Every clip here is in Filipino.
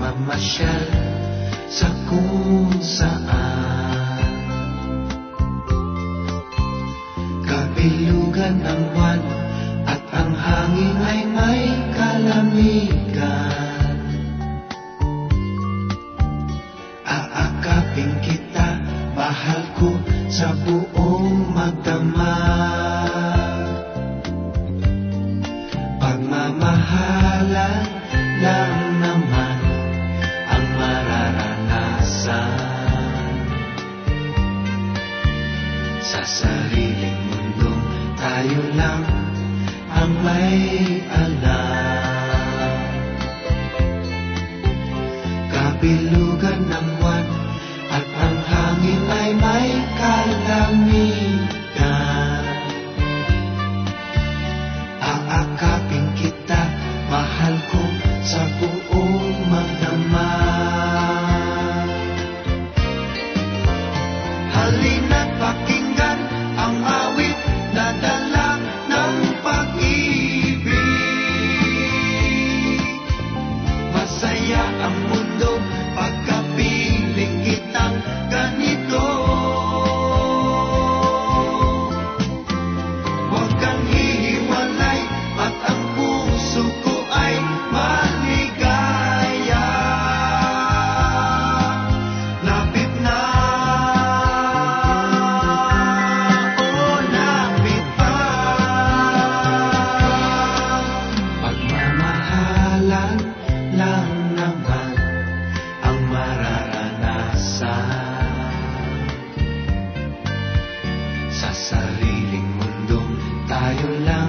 mamasyal sa kung saan. Kabilugan ng buwan at ang hangin ay may kalamigan. Aakapin kita, mahal ko sa buong magdamag Pagmamahalan lang naman ang mararanasan. Sa sariling mundong tayo lang ang may alam. Kabilugan ng buwan at ang hangin ay may kalamigan tayo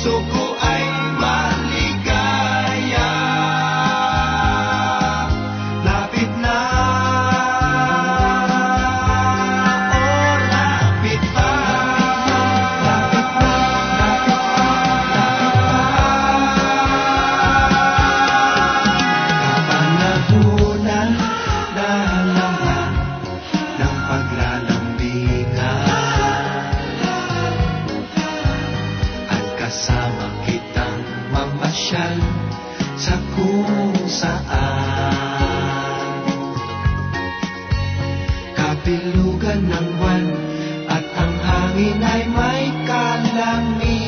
puso ko mamasyal sa kung saan. Kabilugan ng buwan at ang hangin ay may kalamigan